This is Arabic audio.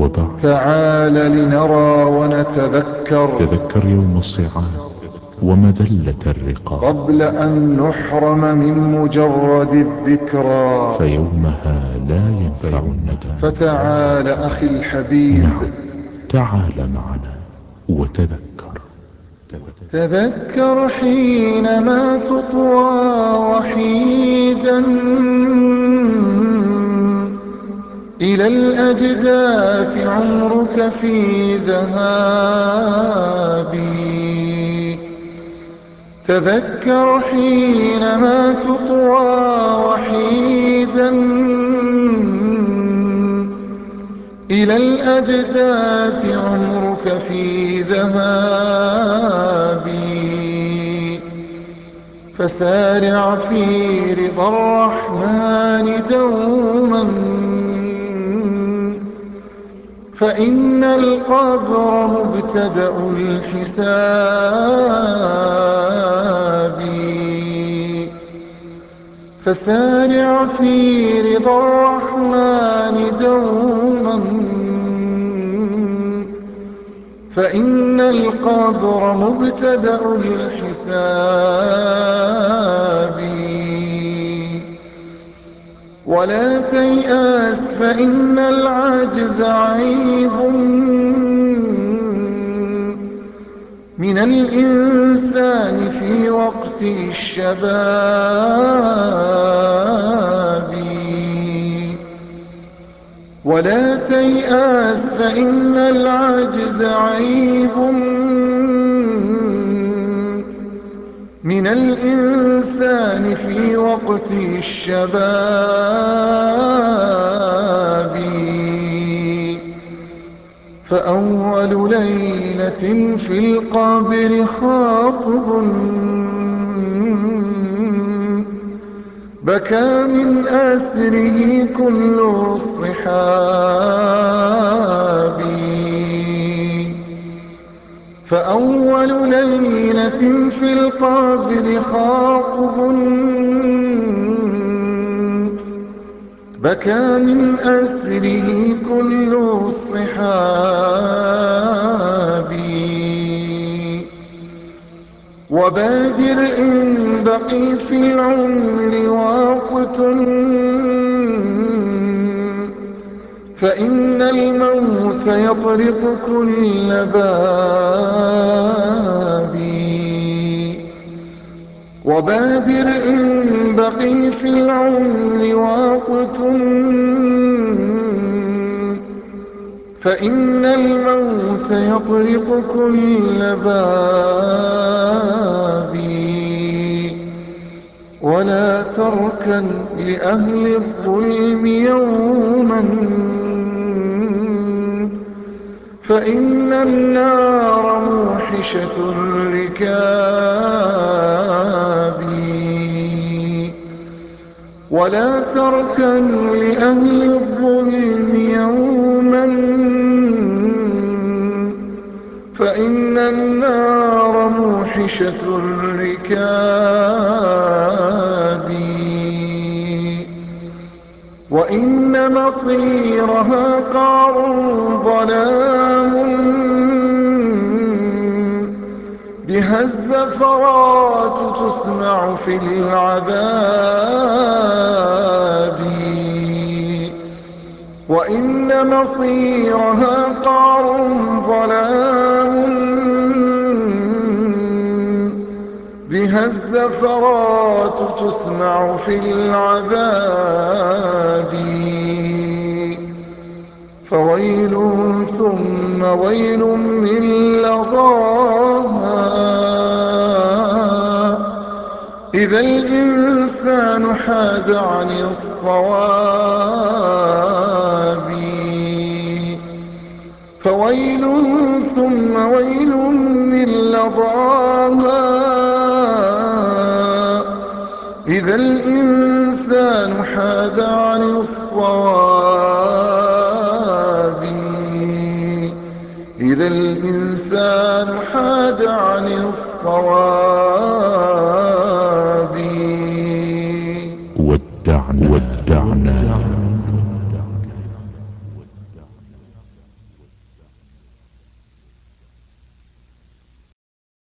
وبعد تعال لنرى ونتذكر تذكر يوم الصعاب ومذلة الرقاب. قبل أن نحرم من مجرد الذكرى. فيومها لا ينفع الندى. فتعال أخي الحبيب. نعم. تعال معنا وتذكر. تذكر حينما تطوى وحيدا إلى الأجداث عمرك في ذهابي. تذكر حينما تطوى وحيدا. إلى الأجداث عمرك في ذهابي. فسارع في رضا الرحمن دوما. فإن القبر مبتدأ الحساب. فسارع في رضا الرحمن دوما. فإن القبر مبتدأ الحساب. ولا تيأس فإن العجز عيب من الإنسان في وقت الشباب. ولا تيأس فإن العجز عيب من الإنسان في وقت الشباب. فأول ليلة في القبر خاطب بكى من أسره كل الصحاب. فأول ليلة في القبر خاطب بكى من أسره كل الصحاب وبادر إن بقي في العمر وقت فإن الموت يطرق كل باب. وبادر إن بقي في العمر وقت فإن الموت يطرق كل باب. ولا تركن لأهل الظلم يوما. فإن النار موحشة الركاب ولا تركن لأهل الظلم يوما. فإن النار موحشة الركاب وإن مصيرها قعر ظلام بها الزفرات تسمع في العذاب. وإن مصيرها قعر ظلام بها الزفرات تسمع في العذاب. فويل ثم ويل من لظاها. إذا الإنسان حاد عن الصواب. فويل إذا الإنسان حاد عن الصواب. إذا الإنسان حاد عن الصواب.